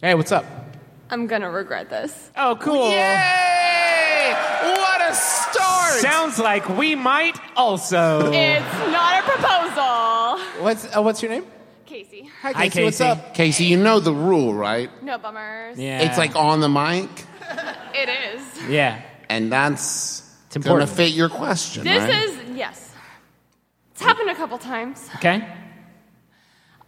Hey, what's up? I'm gonna regret this. Oh, cool. Yay! What a start! Sounds like we might also. It's not a proposal. What's uh, what's your name? Casey. Hi, Hi, Casey. What's up? Casey, you know the rule, right? No bummers. Yeah. It's like on the mic, It is. Yeah. and that's It's gonna fit your question. This right? is yes. It's happened a couple times. Okay.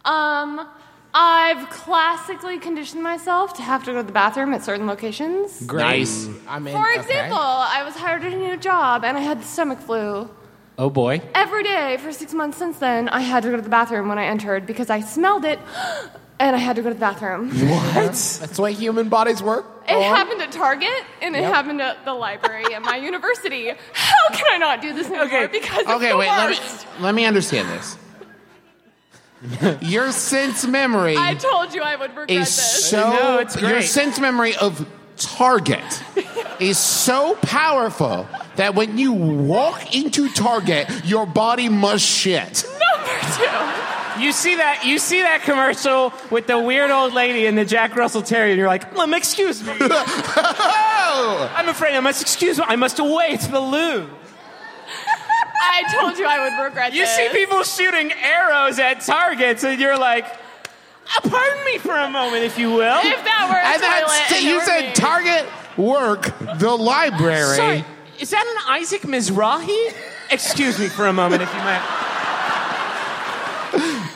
Um, I've classically conditioned myself to have to go to the bathroom at certain locations. Great. Nice. Mm. I'm in. For okay. example, I was hired at a new job and I had the stomach flu. Oh boy. Every day for six months since then, I had to go to the bathroom when I entered because I smelled it and I had to go to the bathroom. What? That's the way human bodies work. It Go on. happened at Target and it Yep. happened at the library at my university. How can I not do this anymore? Okay. Because it's okay. the Wait, let me let me understand this. your sense memory I told you I would regret is this. so No, it's great. your sense memory of Target is so powerful that when you walk into Target, your body must shit. Number two. You see that? You see that commercial with the weird old lady and the Jack Russell Terrier, and you're like, um, "Excuse me! I'm afraid I must excuse me. I must away to the loo." I told you I would regret You this. see people shooting arrows at targets, and you're like, "Uh, "Pardon me for a moment, if you will." If that were a And toilet, that's and it you were said me. Target work the library. Sorry, is that an Isaac Mizrahi? Excuse me for a moment, if you might.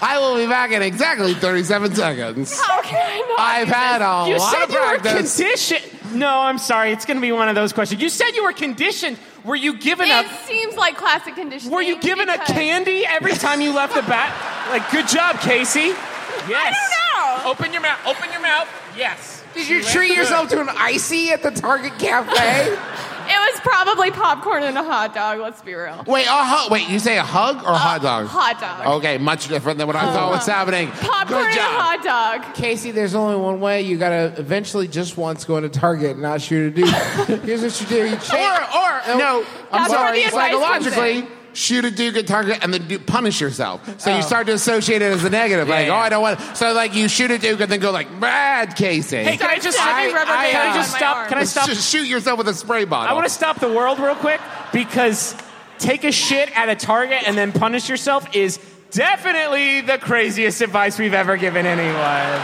I will be back in exactly 37 seconds. How can I not? I've do had a You lot said of you were practice. conditioned. No, I'm sorry. It's going to be one of those questions. You said you were conditioned. Were you given It a seems like classic conditioning. Were you given a because- candy every time you left the bat? Like, good job, Casey. Yes. I don't know. Open your mouth. Open your mouth. Yes. Did you treat yourself to an icy at the Target cafe? Probably popcorn and a hot dog. Let's be real. Wait, a hug. Wait, you say a hug or a hot uh, dog? Hot dog. Okay, much different than what I thought was happening. Popcorn Good and a job. hot dog. Casey, there's only one way. You gotta eventually just once go into Target and not shoot a dude. Here's what you do: you Or, change. or no, I'm That's where sorry. the advice comes Psychologically, shoot a dude at Target and then do, punish yourself. So you oh. start to associate it as a negative. like, yeah. oh, I don't want. So like you shoot a dude and then go like, bad Casey. Hey, can I just Stabbing I- rubber I- can I uh, on just stop? arm. Can I stop? Just shoot yourself with a spray bottle. I want to stop the world real quick because take a shit at a Target and then punish yourself is definitely the craziest advice we've ever given anyone.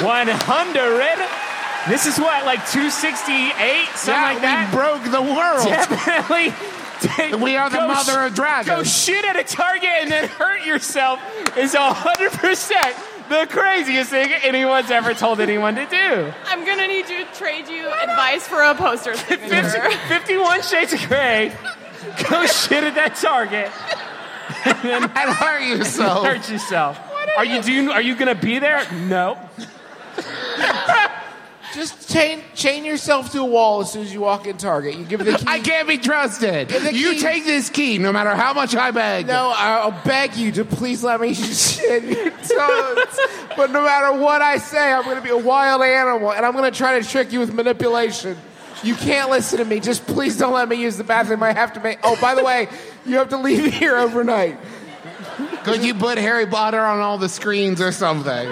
100. This is what, like 268, something yeah, like that. we broke the world. Definitely. Take- We are the go mother sh- of dragons. Go shit at a Target and then hurt yourself is 100% the craziest thing anyone's ever told anyone to do. I'm gonna need you to trade you advice for a poster signature. 50, 51 Shades of Grey. Go shit at that Target and hurt yourself. hurt yourself. Are you do you, are you gonna be there? No. Just chain chain yourself to a wall as soon as you walk in Target. You give the key. I can't be trusted. the You key. take this key, no matter how much I beg. No, I'll beg you to please let me shit your toes. but no matter what I say, I'm going to be a wild animal, and I'm going to try to trick you with manipulation. You can't listen to me. Just please don't let me use the bathroom. I have to make. Oh, by the way, you have to leave here overnight. Could you put Harry Potter on all the screens or something?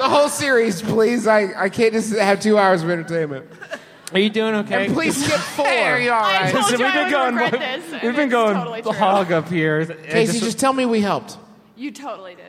The whole series, please. I, I can't just have two hours of entertainment. Are you doing okay? And please skip four. Hey, are you all I told Listen, you we've I been would going. regret this, we've been it's going totally true. hog up here. Casey, just- just tell me we helped. You totally did.